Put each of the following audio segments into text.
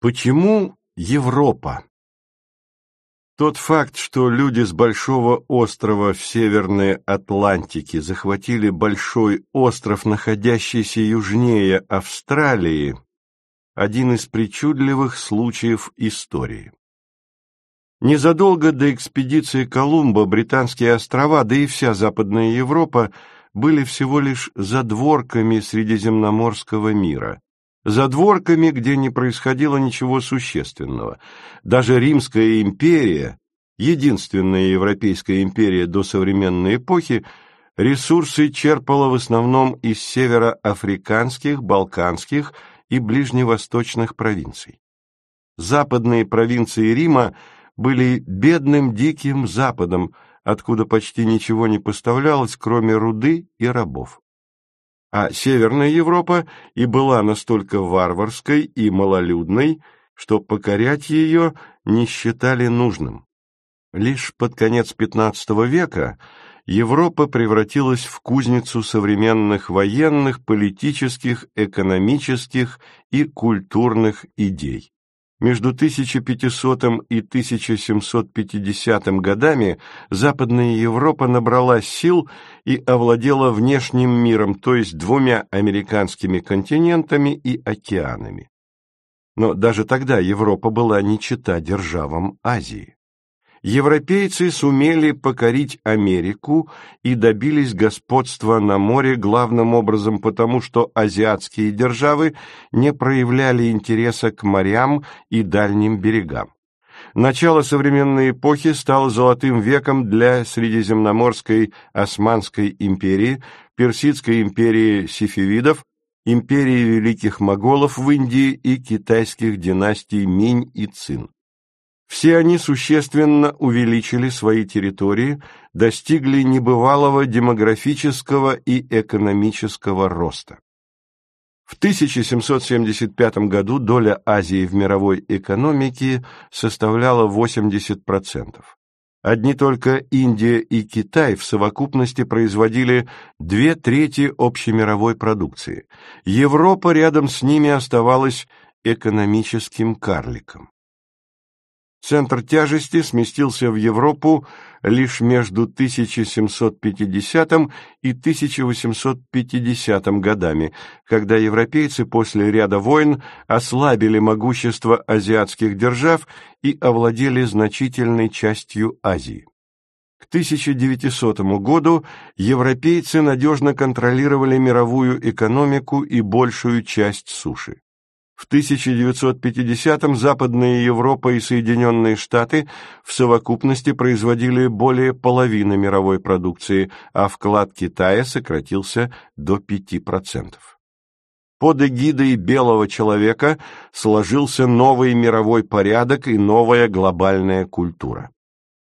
Почему Европа? Тот факт, что люди с большого острова в Северной Атлантике захватили большой остров, находящийся южнее Австралии, один из причудливых случаев истории. Незадолго до экспедиции Колумба британские острова, да и вся Западная Европа, были всего лишь задворками Средиземноморского мира задворками, где не происходило ничего существенного. Даже Римская империя, единственная европейская империя до современной эпохи, ресурсы черпала в основном из североафриканских, балканских и ближневосточных провинций. Западные провинции Рима были бедным диким западом, откуда почти ничего не поставлялось, кроме руды и рабов а Северная Европа и была настолько варварской и малолюдной, что покорять ее не считали нужным. Лишь под конец XV века Европа превратилась в кузницу современных военных, политических, экономических и культурных идей. Между 1500 и 1750 годами Западная Европа набрала сил и овладела внешним миром, то есть двумя американскими континентами и океанами. Но даже тогда Европа была не чета державам Азии европейцы сумели покорить Америку и добились господства на море главным образом потому, что азиатские державы не проявляли интереса к морям и дальним берегам. Начало современной эпохи стало золотым веком для Средиземноморской Османской империи, Персидской империи сифивидов, империи великих моголов в Индии и китайских династий Минь и Цин. Все они существенно увеличили свои территории, достигли небывалого демографического и экономического роста. В 1775 году доля Азии в мировой экономике составляла 80%. Одни только Индия и Китай в совокупности производили две трети общемировой продукции. Европа рядом с ними оставалась экономическим карликом. Центр тяжести сместился в Европу лишь между 1750 и 1850 годами, когда европейцы после ряда войн ослабили могущество азиатских держав и овладели значительной частью Азии. К 1900 году европейцы надежно контролировали мировую экономику и большую часть суши. В 1950-м Западная Европа и Соединенные Штаты в совокупности производили более половины мировой продукции, а вклад Китая сократился до 5%. Под эгидой белого человека сложился новый мировой порядок и новая глобальная культура.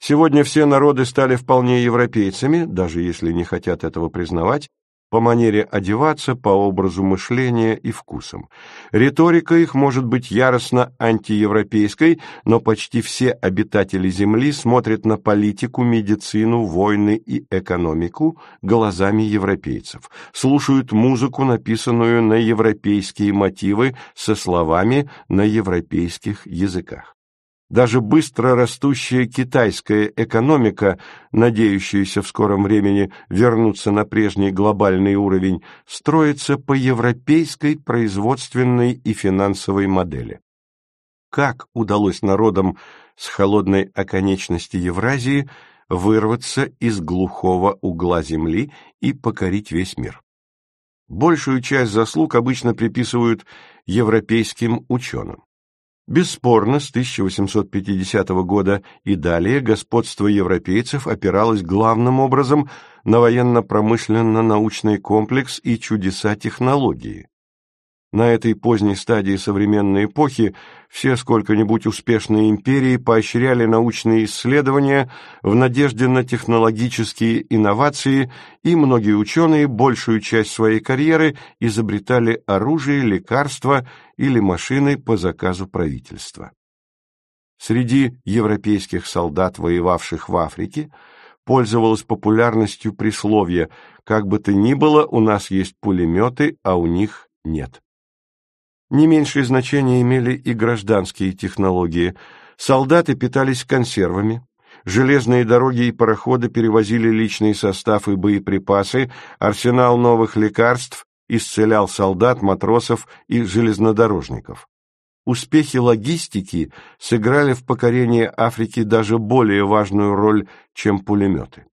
Сегодня все народы стали вполне европейцами, даже если не хотят этого признавать, по манере одеваться, по образу мышления и вкусам. Риторика их может быть яростно антиевропейской, но почти все обитатели Земли смотрят на политику, медицину, войны и экономику глазами европейцев, слушают музыку, написанную на европейские мотивы, со словами на европейских языках. Даже быстро растущая китайская экономика, надеющаяся в скором времени вернуться на прежний глобальный уровень, строится по европейской производственной и финансовой модели. Как удалось народам с холодной оконечности Евразии вырваться из глухого угла Земли и покорить весь мир? Большую часть заслуг обычно приписывают европейским ученым. Бесспорно, с 1850 года и далее господство европейцев опиралось главным образом на военно-промышленно-научный комплекс и чудеса технологии. На этой поздней стадии современной эпохи все сколько-нибудь успешные империи поощряли научные исследования в надежде на технологические инновации, и многие ученые большую часть своей карьеры изобретали оружие, лекарства или машины по заказу правительства. Среди европейских солдат, воевавших в Африке, пользовалось популярностью присловие «как бы то ни было, у нас есть пулеметы, а у них нет». Не меньшее значение имели и гражданские технологии. Солдаты питались консервами, железные дороги и пароходы перевозили личный состав и боеприпасы, арсенал новых лекарств исцелял солдат, матросов и железнодорожников. Успехи логистики сыграли в покорении Африки даже более важную роль, чем пулеметы.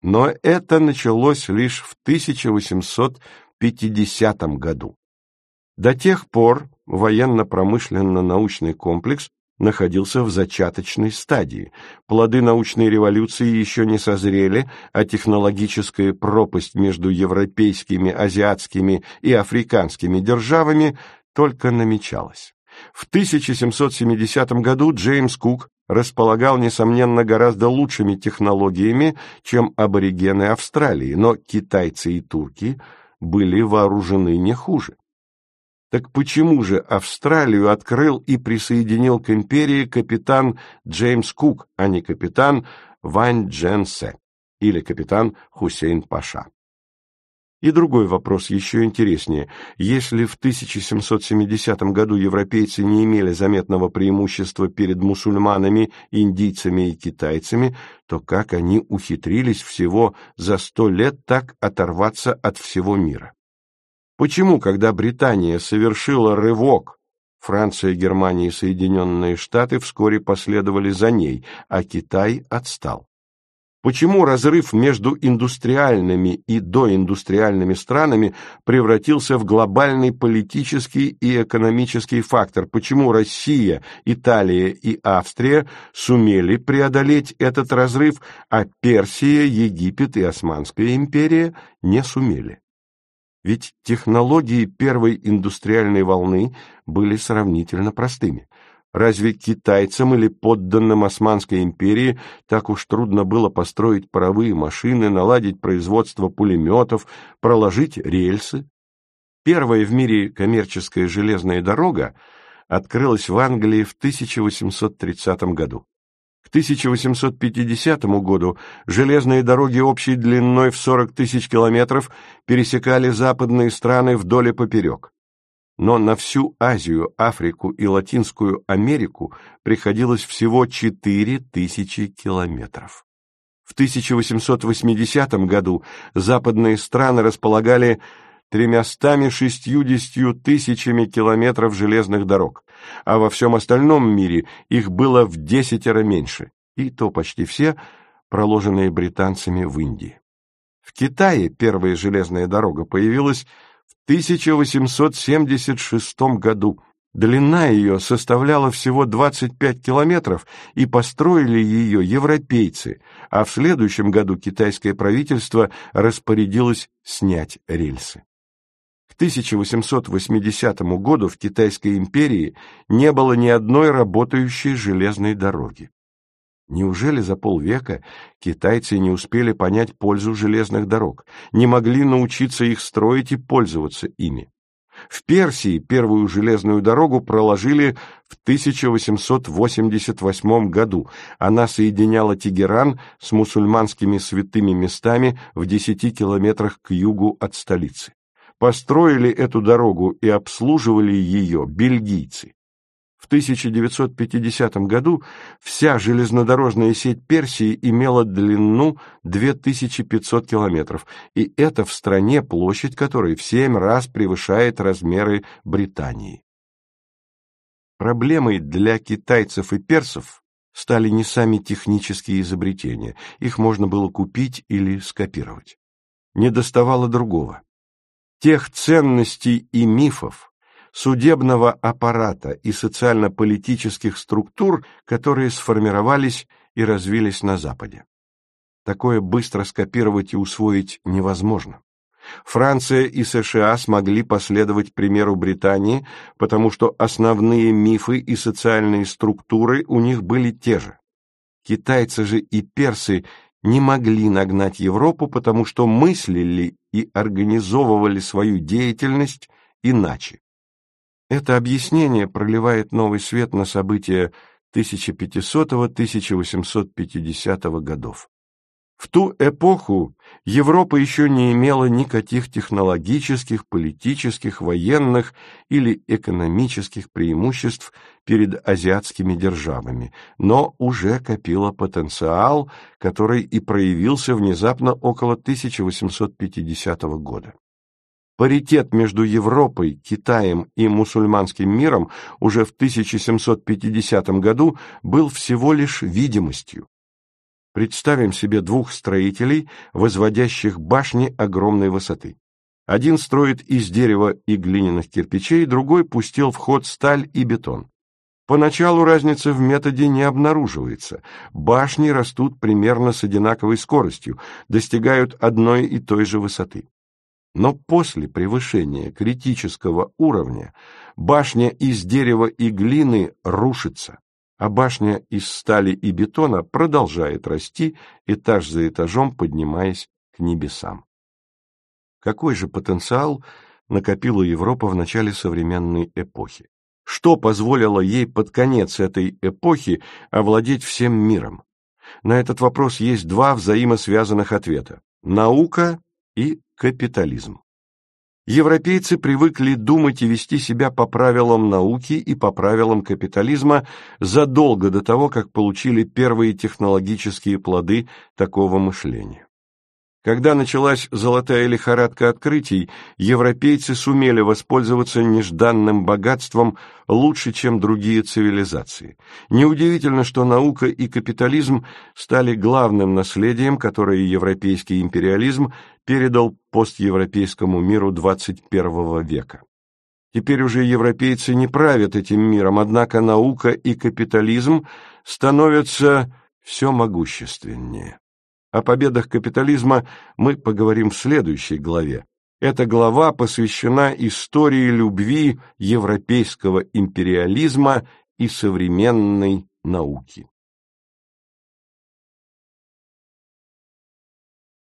Но это началось лишь в 1850 году. До тех пор военно-промышленно-научный комплекс находился в зачаточной стадии. Плоды научной революции еще не созрели, а технологическая пропасть между европейскими, азиатскими и африканскими державами только намечалась. В 1770 году Джеймс Кук располагал, несомненно, гораздо лучшими технологиями, чем аборигены Австралии, но китайцы и турки были вооружены не хуже. Так почему же Австралию открыл и присоединил к империи капитан Джеймс Кук, а не капитан Вань Дженсе или капитан Хусейн Паша? И другой вопрос еще интереснее. Если в 1770 году европейцы не имели заметного преимущества перед мусульманами, индийцами и китайцами, то как они ухитрились всего за сто лет так оторваться от всего мира? Почему, когда Британия совершила рывок, Франция, Германия и Соединенные Штаты вскоре последовали за ней, а Китай отстал? Почему разрыв между индустриальными и доиндустриальными странами превратился в глобальный политический и экономический фактор? Почему Россия, Италия и Австрия сумели преодолеть этот разрыв, а Персия, Египет и Османская империя не сумели? Ведь технологии первой индустриальной волны были сравнительно простыми. Разве китайцам или подданным Османской империи так уж трудно было построить паровые машины, наладить производство пулеметов, проложить рельсы? Первая в мире коммерческая железная дорога открылась в Англии в 1830 году. К 1850 году железные дороги общей длиной в 40 тысяч километров пересекали западные страны вдоль и поперек но на всю Азию, Африку и Латинскую Америку приходилось всего 4000 километров. В 1880 году западные страны располагали тремястами шестьюдесятью тысячами километров железных дорог, а во всем остальном мире их было в десятеро меньше, и то почти все проложенные британцами в Индии. В Китае первая железная дорога появилась 1876 году. Длина ее составляла всего 25 километров, и построили ее европейцы, а в следующем году китайское правительство распорядилось снять рельсы. К 1880 году в Китайской империи не было ни одной работающей железной дороги. Неужели за полвека китайцы не успели понять пользу железных дорог, не могли научиться их строить и пользоваться ими? В Персии первую железную дорогу проложили в 1888 году. Она соединяла Тегеран с мусульманскими святыми местами в 10 километрах к югу от столицы. Построили эту дорогу и обслуживали ее бельгийцы. В 1950 году вся железнодорожная сеть Персии имела длину 2500 километров, и это в стране, площадь которой в семь раз превышает размеры Британии. Проблемой для китайцев и персов стали не сами технические изобретения, их можно было купить или скопировать. Не доставало другого. Тех ценностей и мифов, судебного аппарата и социально-политических структур, которые сформировались и развились на Западе. Такое быстро скопировать и усвоить невозможно. Франция и США смогли последовать примеру Британии, потому что основные мифы и социальные структуры у них были те же. Китайцы же и персы не могли нагнать Европу, потому что мыслили и организовывали свою деятельность иначе. Это объяснение проливает новый свет на события 1500-1850 годов. В ту эпоху Европа еще не имела никаких технологических, политических, военных или экономических преимуществ перед азиатскими державами, но уже копила потенциал, который и проявился внезапно около 1850 года. Паритет между Европой, Китаем и мусульманским миром уже в 1750 году был всего лишь видимостью. Представим себе двух строителей, возводящих башни огромной высоты. Один строит из дерева и глиняных кирпичей, другой пустил в ход сталь и бетон. Поначалу разница в методе не обнаруживается. Башни растут примерно с одинаковой скоростью, достигают одной и той же высоты. Но после превышения критического уровня башня из дерева и глины рушится, а башня из стали и бетона продолжает расти, этаж за этажом поднимаясь к небесам. Какой же потенциал накопила Европа в начале современной эпохи? Что позволило ей под конец этой эпохи овладеть всем миром? На этот вопрос есть два взаимосвязанных ответа – наука и капитализм. Европейцы привыкли думать и вести себя по правилам науки и по правилам капитализма задолго до того, как получили первые технологические плоды такого мышления. Когда началась золотая лихорадка открытий, европейцы сумели воспользоваться нежданным богатством лучше, чем другие цивилизации. Неудивительно, что наука и капитализм стали главным наследием, которое европейский империализм передал постевропейскому миру XXI века. Теперь уже европейцы не правят этим миром, однако наука и капитализм становятся все могущественнее. О победах капитализма мы поговорим в следующей главе. Эта глава посвящена истории любви европейского империализма и современной науки.